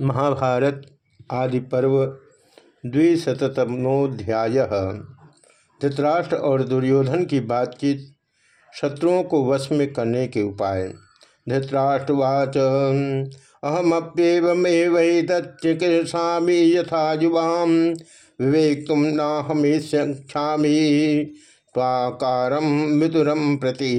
महाभारत आदि पर्व द्विशतमोध्याय धृतराष्ट्र और दुर्योधन की बातचीत शत्रुओं को वश में करने के उपाय। धृतराष्ट्रवाच अहमप्येवमेवैतच्चिकीर्षा यथा युवाम विवेक तुम न हमेशा त्वाकारम मितुरम प्रति।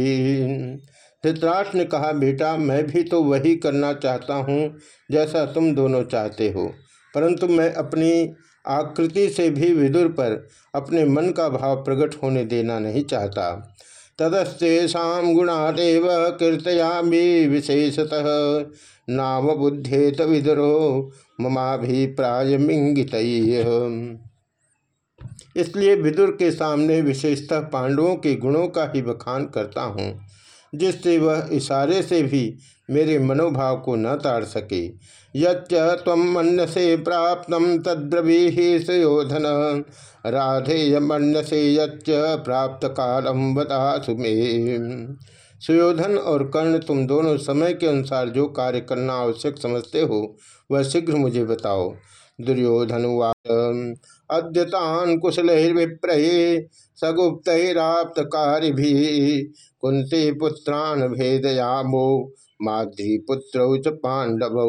धृतराष्ट्र ने कहा, बेटा, मैं भी तो वही करना चाहता हूँ जैसा तुम दोनों चाहते हो। परंतु मैं अपनी आकृति से भी विदुर पर अपने मन का भाव प्रकट होने देना नहीं चाहता। तदस्तेषा गुणादेव कीर्तयामी विशेषतः। नाम बुद्धेत विदुरो ममाभिप्राय मिंगित इसलिए विदुर के सामने विशेषतः पांडवों के गुणों का ही बखान करता हूँ। जिससे वह इशारे से भी मेरे मनोभाव को न ताड़ सके। यम से प्राप्त तद्रवी सुयोधन। राधेयमन्न से यच्च प्राप्त कालम बता सुमे सुयोधन और कर्ण तुम दोनों समय के अनुसार जो कार्य करना आवश्यक समझते हो, वह शीघ्र मुझे बताओ। दुर्योधन अद्यतान कुशलैर्विप्रये सगुप्तराप्त कार्य भी कुंती पुत्रान भेदयामो माधि पुत्र च पांडव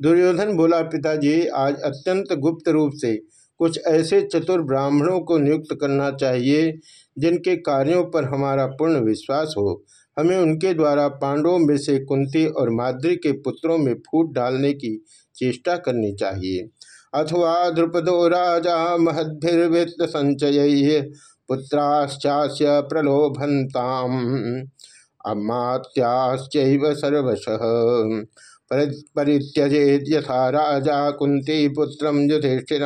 दुर्योधन बोला, पिताजी, आज अत्यंत गुप्त रूप से कुछ ऐसे चतुर ब्राह्मणों को नियुक्त करना चाहिए, जिनके कार्यों पर हमारा पूर्ण विश्वास हो। हमें उनके द्वारा पांडवों में से कुंती और माद्री के पुत्रों में फूट डालने की चेष्टा करनी चाहिए। अथवा द्रुपदो राजा महद्भिर्वित्त संचय पुत्राश्चास्य प्रलोभनताम। अमात्याश्च सर्वश। परित्यजेद यथा राजा कुंती पुत्र युधिष्ठिर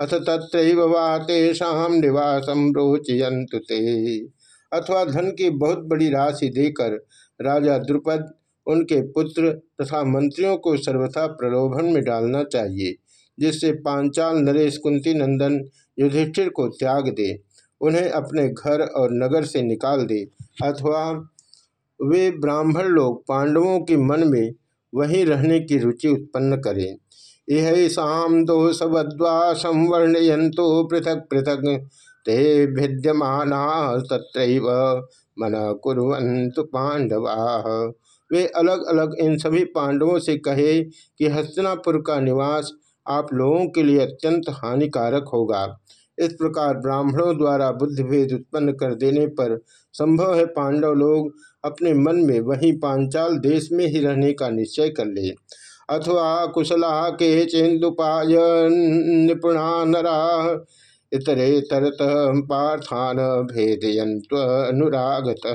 अथ तत्र वा तेषा निवासम रोचयंतु ते। अथवा धन की बहुत बड़ी राशि देकर राजा द्रुपद, उनके पुत्र तथा मंत्रियों को सर्वथा प्रलोभन में डालना चाहिए, जिससे पांचाल नरेश कुंती नंदन युधिष्ठिर को त्याग दे, उन्हें अपने घर और नगर से निकाल दे, अथवा वे ब्राह्मण लोग पांडवों के मन में वहीं रहने की रुचि उत्पन्न करें। यह शाम दोषवद्वा संवर्णयंतो पृथक पृथक ते भिद्यमाना तत्रैव मन कुरंत पांडवा वे अलग अलग इन सभी पांडवों से कहे कि हस्तिनापुर का निवास आप लोगों के लिए अत्यंत हानिकारक होगा। इस प्रकार ब्राह्मणों द्वारा बुद्धिभेद उत्पन्न कर देने पर संभव है पांडव लोग अपने मन में वहीं पांचाल देश में ही रहने का निश्चय कर ले। अथवा कुशला के चेन्दुपाय निपुणा नरा इतरे तरत पार्थान अनुरागत।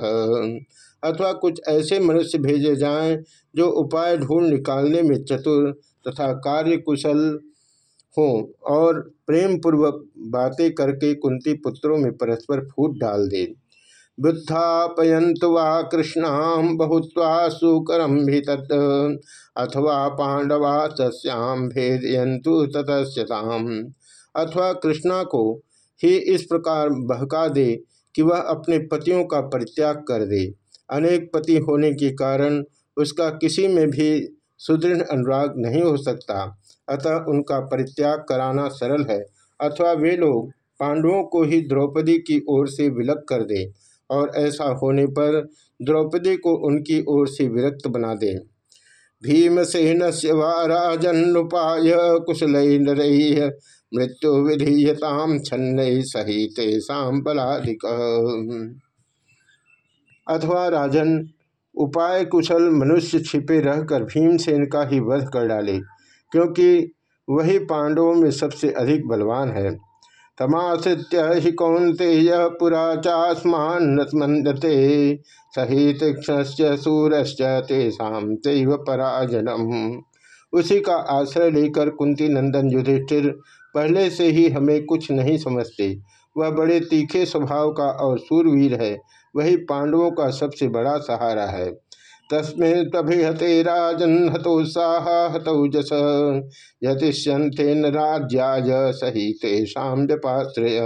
अथवा कुछ ऐसे मनुष्य भेजे जाएँ, जो उपाय ढूंढ निकालने में चतुर तथा कार्य कुशल हों और प्रेम पूर्वक बातें करके कुंती पुत्रों में परस्पर फूट डाल दे। बुद्धापयंत वा कृष्णा बहुत्वा सुकरम भी तत्, अथवा पांडवा सस्याम भेदयंतु ततस्यताम। अथवा कृष्णा को ही इस प्रकार बहका दे कि वह अपने पतियों का परित्याग कर दे। अनेक पति होने के कारण उसका किसी में भी सुदृढ़ अनुराग नहीं हो सकता। अतः उनका परित्याग कराना सरल है। अथवा वे लोग पांडवों को ही द्रौपदी की ओर से विलक कर दे और ऐसा होने पर द्रौपदी को उनकी ओर से विरक्त बना दे। भीमसेन से वाराजन्नुपाय कुशल मृत्यु विधीयताम छन्न सहित बलाधिक अथवा राजन उपाय कुशल मनुष्य छिपे रहकर भीमसेन का ही वध कर डाले, क्योंकि वही पांडवों में सबसे अधिक बलवान है। तमाश्रित्य हि कौंतेय पुरा चास्मान्नते सही तीक्षण सूरश्च तेषाम तैव पराजनम। उसी का आश्रय लेकर कुंती नंदन युधिष्ठिर पहले से ही हमें कुछ नहीं समझते। वह बड़े तीखे स्वभाव का और सूरवीर है। वही पांडवों का सबसे बड़ा सहारा है। तस्मे तभिहते राजन हतोत्साह हतौजस यतिष्यंतेन राज्याय सही तेषाम व्यपाश्रय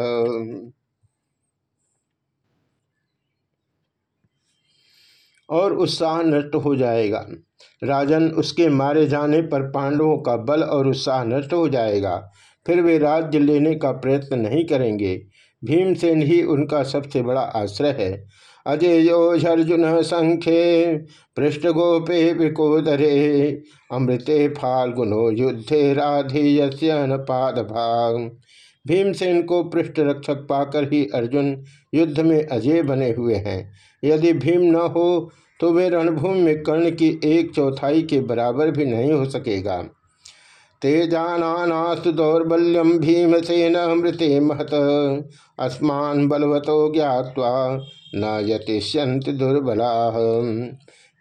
और उत्साह नष्ट हो जाएगा। राजन उसके मारे जाने पर पांडवों का बल और उत्साह नष्ट हो जाएगा। फिर वे राज्य लेने का प्रयत्न नहीं करेंगे। भीमसेन ही उनका सबसे बड़ा आश्रय है। अर्जुन संख्ये, पृष्ठ गोपे विकोदरे, अमृते फाल्गुनो युद्धे राधेय पाद भाग। भीमसेन को पृष्ठ रक्षक पाकर ही अर्जुन युद्ध में अजय बने हुए हैं। यदि भीम न हो तो वे रणभूमि में कर्ण की एक चौथाई के बराबर भी नहीं हो सकेगा। तेजानास्तु दौर्बल्यम भीमसेन मृते महत, अस्मान बलवतो ज्ञावा न यतिष्यंत दुर्बला।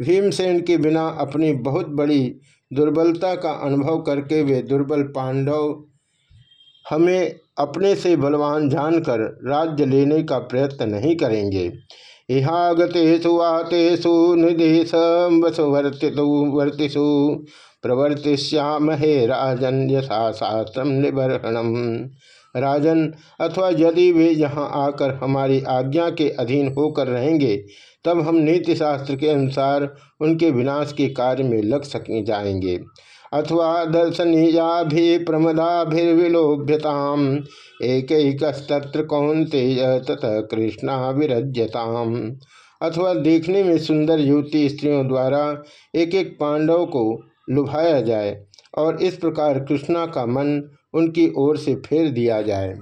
भीमसेन के बिना अपनी बहुत बड़ी दुर्बलता का अनुभव करके वे दुर्बल पांडव हमें अपने से बलवान जानकर राज्य लेने का प्रयत्न नहीं करेंगे। इहागतेषु वातेषु निदेश वसुवर्तिषु वर्तिषु। प्रवर्तिश्यामहे राजन यथा शास्त्र निबर्हणम। राजन, अथवा यदि वे यहाँ आकर हमारी आज्ञा के अधीन होकर रहेंगे, तब हम नीति शास्त्र के अनुसार उनके विनाश के कार्य में लग सक जाएँगे। अथवा दर्शनीया भी प्रमदाभिर्विलोभ्यताम एक तत्र कौनते ततः कृष्णा विरज्यताम। अथवा देखने में सुंदर युवती स्त्रियों द्वारा एक एक पांडव को लुभाया जाए और इस प्रकार कृष्णा का मन उनकी ओर से फेर दिया जाए।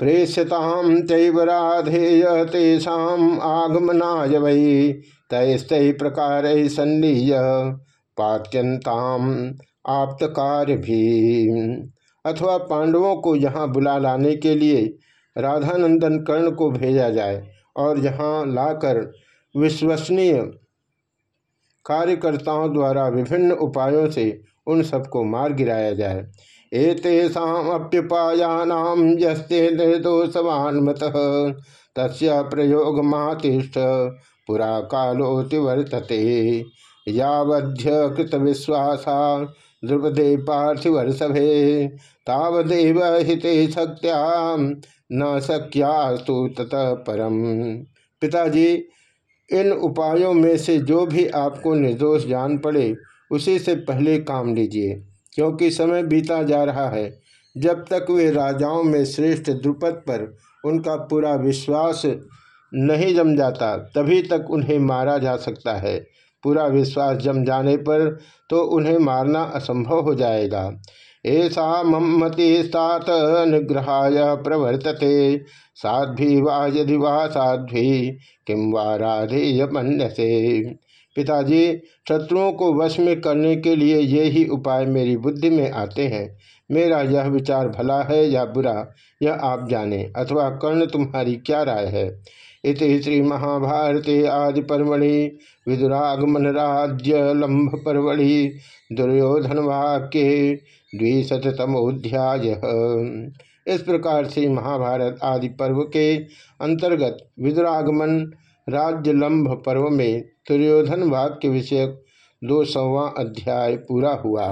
प्रेष्यताम तैवराधेय तेषाम आगमनाय वै, तैस्तै प्रकार सन्नीय पात्यंताम आप्त कार्य भी अथवा पांडवों को यहाँ बुला लाने के लिए राधानंदन कर्ण को भेजा जाए और यहाँ लाकर विश्वसनीय कार्यकर्ताओं द्वारा विभिन्न उपायों से उन सबको मार गिराया जाए। एतेषाप्युपायानाम यस्ते निर्दोषवान मत तस्य प्रयोग मातिष्ठ पुरा कालोति वर्तते यावध्य कृत विश्वासा द्रुपदे पार्थिवर्षभे तावदेव हिते शक्त्या न शक्यास्तु ततः परम। पिताजी, इन उपायों में से जो भी आपको निर्दोष जान पड़े, उसी से पहले काम लीजिए, क्योंकि समय बीता जा रहा है। जब तक वे राजाओं में श्रेष्ठ द्रुपद पर उनका पूरा विश्वास नहीं जम जाता, तभी तक उन्हें मारा जा सकता है। पूरा विश्वास जम जाने पर तो उन्हें मारना असंभव हो जाएगा। ऐसा मम्मति सात निग्रहाय प्रवर्तते। साध्वी वा यदि वा साध्वी किम वा राधेय से पिताजी, शत्रुओं को वश में करने के लिए ये ही उपाय मेरी बुद्धि में आते हैं। मेरा यह विचार भला है या बुरा, यह आप जाने, अथवा कर्ण तुम्हारी क्या राय है? इति श्री महाभारते आदि पर्वणि विदुरागमन राज्य लंभ पर्वणि दुर्योधन वाक्य द्विशतमोध्याय इस प्रकार से महाभारत आदि पर्व के अंतर्गत विदुरागमन राज्य लंभ पर्व में दुर्योधन वाक्य विषयक दो सौवा अध्याय पूरा हुआ।